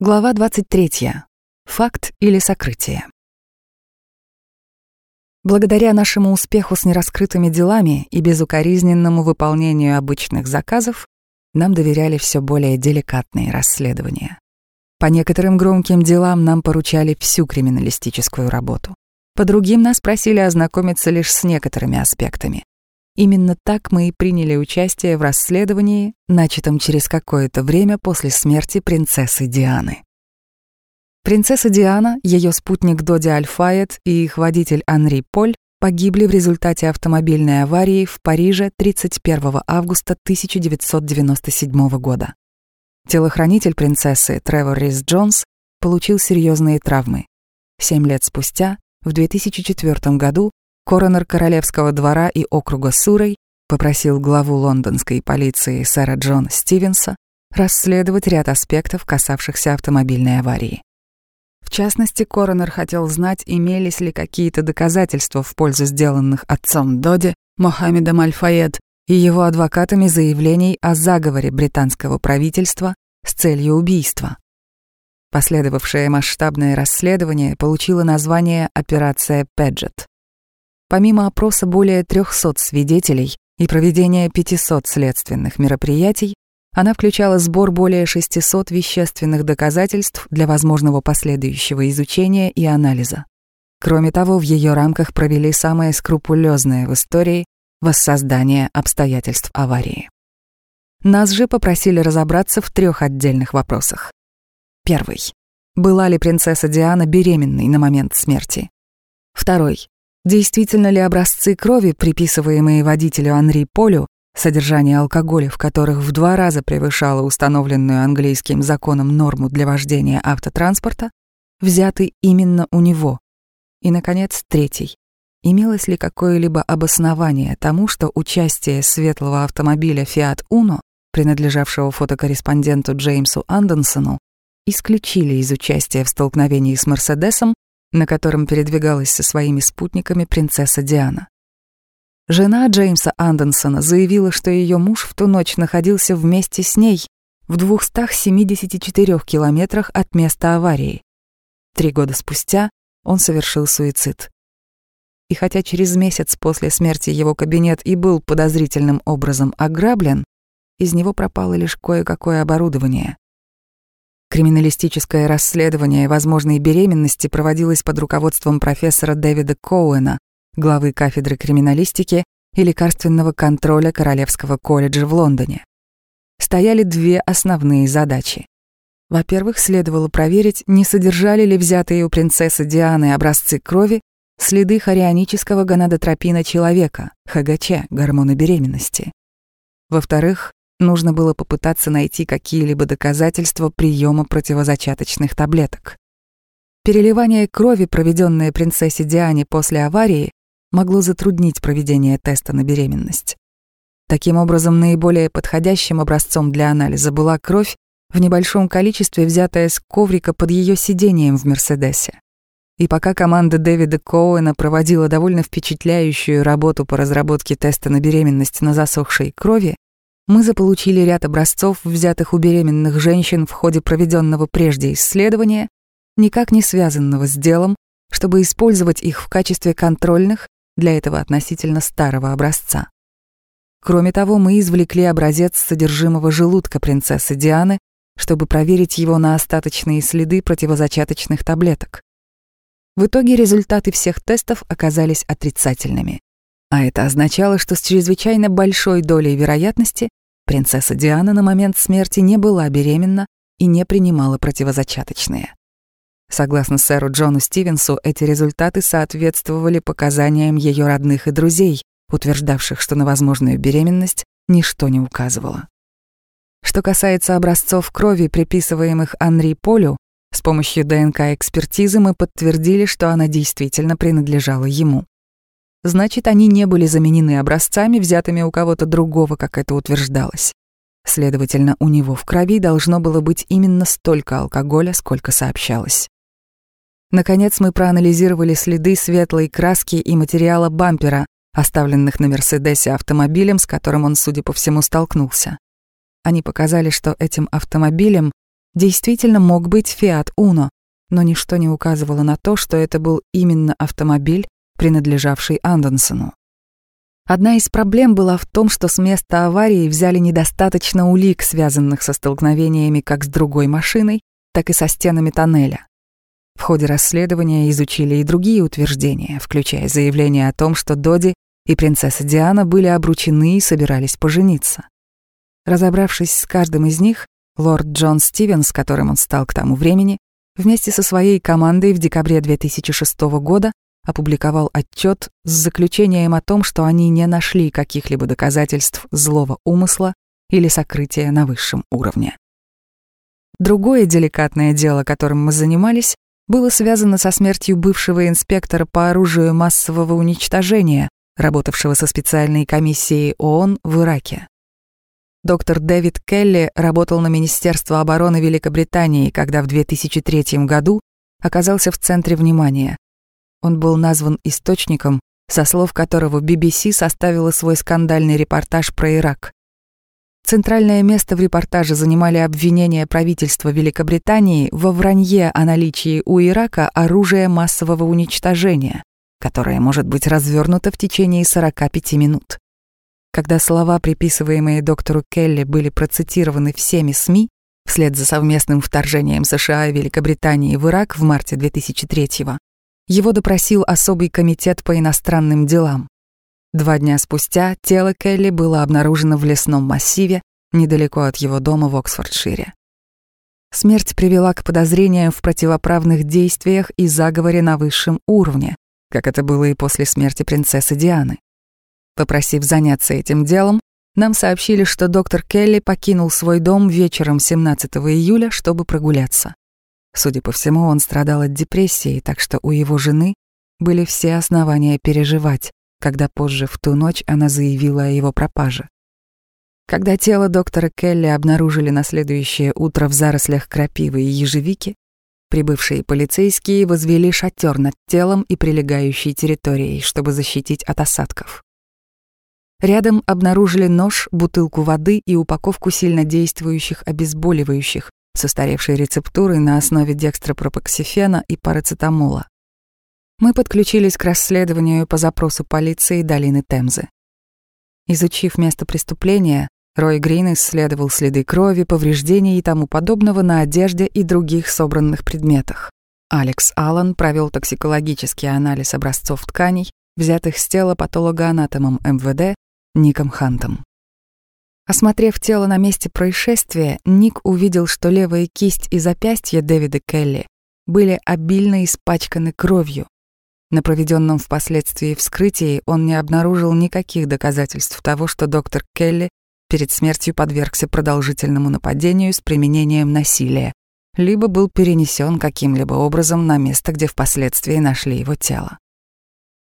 Глава 23. Факт или сокрытие. Благодаря нашему успеху с нераскрытыми делами и безукоризненному выполнению обычных заказов, нам доверяли все более деликатные расследования. По некоторым громким делам нам поручали всю криминалистическую работу. По другим нас просили ознакомиться лишь с некоторыми аспектами. Именно так мы и приняли участие в расследовании, начатом через какое-то время после смерти принцессы Дианы. Принцесса Диана, ее спутник Доди Альфает и их водитель Анри Поль погибли в результате автомобильной аварии в Париже 31 августа 1997 года. Телохранитель принцессы Тревор Рис Джонс получил серьезные травмы. Семь лет спустя, в 2004 году, Коронер Королевского двора и округа Сурой попросил главу лондонской полиции сэра Джона Стивенса расследовать ряд аспектов, касавшихся автомобильной аварии. В частности, Коронер хотел знать, имелись ли какие-то доказательства в пользу сделанных отцом Доди, Мохаммедом Аль-Фаед и его адвокатами заявлений о заговоре британского правительства с целью убийства. Последовавшее масштабное расследование получило название «Операция Педжет». Помимо опроса более 300 свидетелей и проведения 500 следственных мероприятий, она включала сбор более 600 вещественных доказательств для возможного последующего изучения и анализа. Кроме того, в ее рамках провели самое скрупулезное в истории воссоздание обстоятельств аварии. Нас же попросили разобраться в трех отдельных вопросах. Первый. Была ли принцесса Диана беременной на момент смерти? Второй. Действительно ли образцы крови, приписываемые водителю Анри Полю, содержание алкоголя в которых в два раза превышало установленную английским законом норму для вождения автотранспорта, взяты именно у него? И, наконец, третий. Имелось ли какое-либо обоснование тому, что участие светлого автомобиля Fiat Uno, принадлежавшего фотокорреспонденту Джеймсу Андерсону, исключили из участия в столкновении с Мерседесом на котором передвигалась со своими спутниками принцесса Диана. Жена Джеймса Анденсона заявила, что ее муж в ту ночь находился вместе с ней в 274 километрах от места аварии. Три года спустя он совершил суицид. И хотя через месяц после смерти его кабинет и был подозрительным образом ограблен, из него пропало лишь кое-какое оборудование. Криминалистическое расследование возможной беременности проводилось под руководством профессора Дэвида Коуэна, главы кафедры криминалистики и лекарственного контроля Королевского колледжа в Лондоне. Стояли две основные задачи. Во-первых, следовало проверить, не содержали ли взятые у принцессы Дианы образцы крови следы хорионического гонадотропина человека, ХГЧ, гормона беременности. Во-вторых, Нужно было попытаться найти какие-либо доказательства приема противозачаточных таблеток. Переливание крови, проведенное принцессе Диане после аварии, могло затруднить проведение теста на беременность. Таким образом, наиболее подходящим образцом для анализа была кровь в небольшом количестве, взятая с коврика под ее сидением в Мерседесе. И пока команда Дэвида Коуэна проводила довольно впечатляющую работу по разработке теста на беременность на засохшей крови, мы заполучили ряд образцов, взятых у беременных женщин в ходе проведенного прежде исследования, никак не связанного с делом, чтобы использовать их в качестве контрольных для этого относительно старого образца. Кроме того, мы извлекли образец содержимого желудка принцессы Дианы, чтобы проверить его на остаточные следы противозачаточных таблеток. В итоге результаты всех тестов оказались отрицательными. А это означало, что с чрезвычайно большой долей вероятности Принцесса Диана на момент смерти не была беременна и не принимала противозачаточные. Согласно сэру Джону Стивенсу, эти результаты соответствовали показаниям ее родных и друзей, утверждавших, что на возможную беременность ничто не указывало. Что касается образцов крови, приписываемых Анри Полю, с помощью ДНК-экспертизы мы подтвердили, что она действительно принадлежала ему значит, они не были заменены образцами, взятыми у кого-то другого, как это утверждалось. Следовательно, у него в крови должно было быть именно столько алкоголя, сколько сообщалось. Наконец, мы проанализировали следы светлой краски и материала бампера, оставленных на Мерседесе автомобилем, с которым он, судя по всему, столкнулся. Они показали, что этим автомобилем действительно мог быть Fiat Uno, но ничто не указывало на то, что это был именно автомобиль, принадлежавший Андерсону. Одна из проблем была в том, что с места аварии взяли недостаточно улик, связанных со столкновениями как с другой машиной, так и со стенами тоннеля. В ходе расследования изучили и другие утверждения, включая заявление о том, что Доди и принцесса Диана были обручены и собирались пожениться. Разобравшись с каждым из них, лорд Джон Стивенс, которым он стал к тому времени, вместе со своей командой в декабре 2006 года опубликовал отчет с заключением о том, что они не нашли каких-либо доказательств злого умысла или сокрытия на высшем уровне. Другое деликатное дело, которым мы занимались, было связано со смертью бывшего инспектора по оружию массового уничтожения, работавшего со специальной комиссией ООН в Ираке. Доктор Дэвид Келли работал на Министерство обороны Великобритании, когда в 2003 году оказался в центре внимания. Он был назван источником, со слов которого BBC составила свой скандальный репортаж про Ирак. Центральное место в репортаже занимали обвинения правительства Великобритании во вранье о наличии у Ирака оружия массового уничтожения, которое может быть развернуто в течение 45 минут. Когда слова, приписываемые доктору Келли, были процитированы всеми СМИ, вслед за совместным вторжением США и Великобритании в Ирак в марте 2003-го, его допросил особый комитет по иностранным делам. Два дня спустя тело Келли было обнаружено в лесном массиве недалеко от его дома в Оксфордшире. Смерть привела к подозрениям в противоправных действиях и заговоре на высшем уровне, как это было и после смерти принцессы Дианы. Попросив заняться этим делом, нам сообщили, что доктор Келли покинул свой дом вечером 17 июля, чтобы прогуляться. Судя по всему, он страдал от депрессии, так что у его жены были все основания переживать, когда позже в ту ночь она заявила о его пропаже. Когда тело доктора Келли обнаружили на следующее утро в зарослях крапивы и ежевики, прибывшие полицейские возвели шатер над телом и прилегающей территорией, чтобы защитить от осадков. Рядом обнаружили нож, бутылку воды и упаковку сильнодействующих обезболивающих с устаревшей рецептурой на основе декстропропоксифена и парацетамола. Мы подключились к расследованию по запросу полиции долины Темзы. Изучив место преступления, Рой Грин исследовал следы крови, повреждений и тому подобного на одежде и других собранных предметах. Алекс Аллен провел токсикологический анализ образцов тканей, взятых с тела патологоанатомом МВД Ником Хантом. Осмотрев тело на месте происшествия, Ник увидел, что левая кисть и запястье Дэвида Келли были обильно испачканы кровью, на проведенном впоследствии вскрытии он не обнаружил никаких доказательств того, что доктор Келли перед смертью подвергся продолжительному нападению с применением насилия, либо был перенесен каким-либо образом на место, где впоследствии нашли его тело.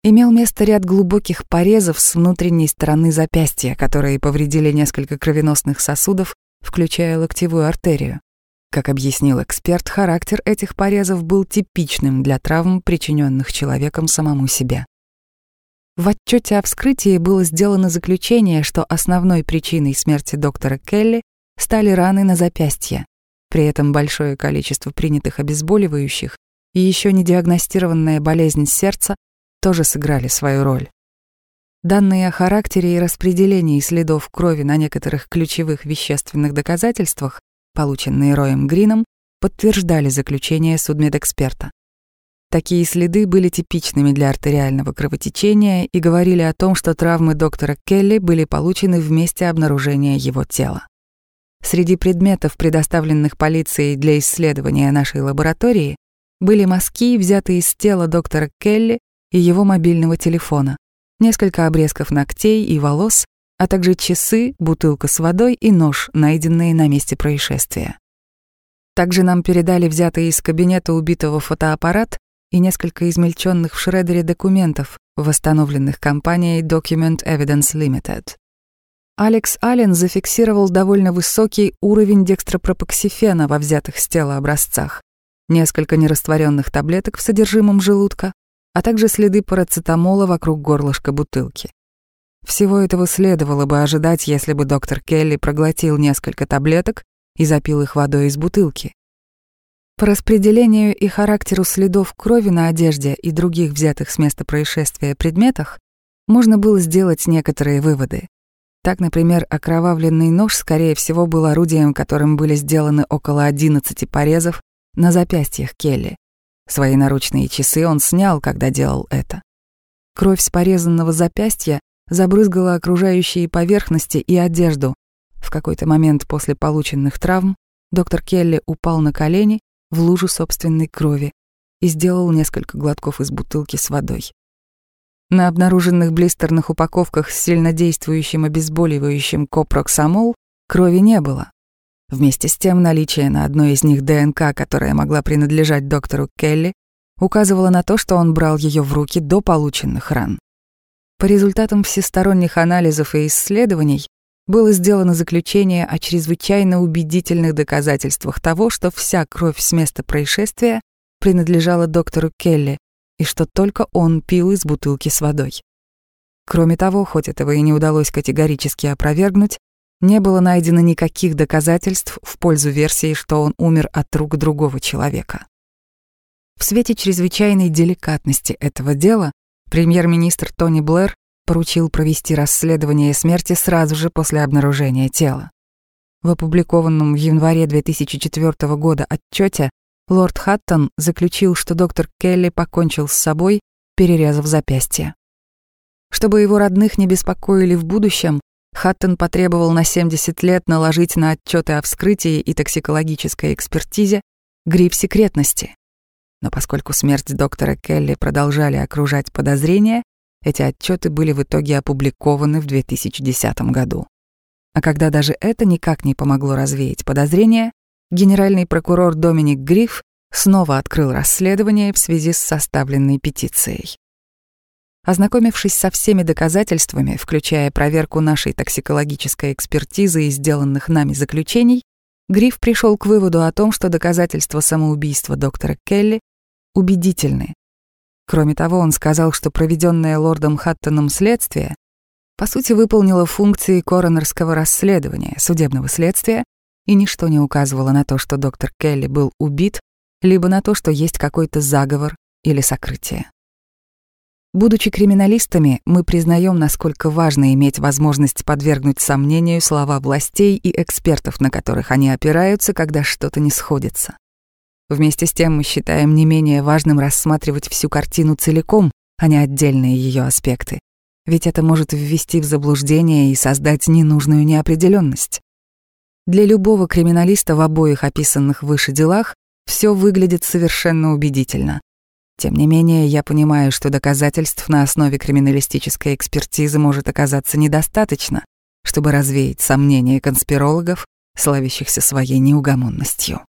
Имел место ряд глубоких порезов с внутренней стороны запястья, которые повредили несколько кровеносных сосудов, включая локтевую артерию. Как объяснил эксперт, характер этих порезов был типичным для травм, причиненных человеком самому себе. В отчете о вскрытии было сделано заключение, что основной причиной смерти доктора Келли стали раны на запястье. При этом большое количество принятых обезболивающих и еще не диагностированная болезнь сердца тоже сыграли свою роль. Данные о характере и распределении следов крови на некоторых ключевых вещественных доказательствах полученные Роем Грином, подтверждали заключение судмедэксперта. Такие следы были типичными для артериального кровотечения и говорили о том, что травмы доктора Келли были получены в месте обнаружения его тела. Среди предметов, предоставленных полицией для исследования нашей лаборатории, были мазки, взятые из тела доктора Келли и его мобильного телефона, несколько обрезков ногтей и волос, а также часы, бутылка с водой и нож, найденные на месте происшествия. Также нам передали взятый из кабинета убитого фотоаппарат и несколько измельченных в шредере документов, восстановленных компанией Document Evidence Limited. Алекс Аллен зафиксировал довольно высокий уровень декстропропоксифена во взятых с тела образцах, несколько нерастворенных таблеток в содержимом желудка, а также следы парацетамола вокруг горлышка бутылки. Всего этого следовало бы ожидать, если бы доктор Келли проглотил несколько таблеток и запил их водой из бутылки, По распределению и характеру следов крови на одежде и других взятых с места происшествия предметах можно было сделать некоторые выводы. Так, например, окровавленный нож, скорее всего, был орудием, которым были сделаны около 11 порезов на запястьях Келли. Свои наручные часы он снял, когда делал это. Кровь с порезанного запястья забрызгала окружающие поверхности и одежду. В какой-то момент после полученных травм доктор Келли упал на колени в лужу собственной крови и сделал несколько глотков из бутылки с водой. На обнаруженных блистерных упаковках с сильнодействующим обезболивающим копроксамол крови не было. Вместе с тем наличие на одной из них ДНК, которая могла принадлежать доктору Келли, указывало на то, что он брал ее в руки до полученных ран. По результатам всесторонних анализов и исследований было сделано заключение о чрезвычайно убедительных доказательствах того, что вся кровь с места происшествия принадлежала доктору Келли и что только он пил из бутылки с водой. Кроме того, хоть этого и не удалось категорически опровергнуть, не было найдено никаких доказательств в пользу версии, что он умер от рук другого человека. В свете чрезвычайной деликатности этого дела премьер-министр Тони Блэр поручил провести расследование смерти сразу же после обнаружения тела. В опубликованном в январе 2004 года отчете лорд Хаттон заключил, что доктор Келли покончил с собой, перерезав запястье. Чтобы его родных не беспокоили в будущем, Хаттон потребовал на 70 лет наложить на отчеты о вскрытии и токсикологической экспертизе гриф секретности. Но поскольку смерть доктора Келли продолжали окружать подозрения, эти отчеты были в итоге опубликованы в 2010 году. А когда даже это никак не помогло развеять подозрения, генеральный прокурор Доминик Гриф снова открыл расследование в связи с составленной петицией. Ознакомившись со всеми доказательствами, включая проверку нашей токсикологической экспертизы и сделанных нами заключений, Гриф пришел к выводу о том, что доказательства самоубийства доктора Келли убедительны. Кроме того, он сказал, что проведенное лордом Хаттоном следствие по сути выполнило функции коронерского расследования, судебного следствия, и ничто не указывало на то, что доктор Келли был убит, либо на то, что есть какой-то заговор или сокрытие. Будучи криминалистами, мы признаем, насколько важно иметь возможность подвергнуть сомнению слова властей и экспертов, на которых они опираются, когда что-то не сходится. Вместе с тем мы считаем не менее важным рассматривать всю картину целиком, а не отдельные ее аспекты. Ведь это может ввести в заблуждение и создать ненужную неопределенность. Для любого криминалиста в обоих описанных выше делах все выглядит совершенно убедительно. Тем не менее, я понимаю, что доказательств на основе криминалистической экспертизы может оказаться недостаточно, чтобы развеять сомнения конспирологов, славящихся своей неугомонностью.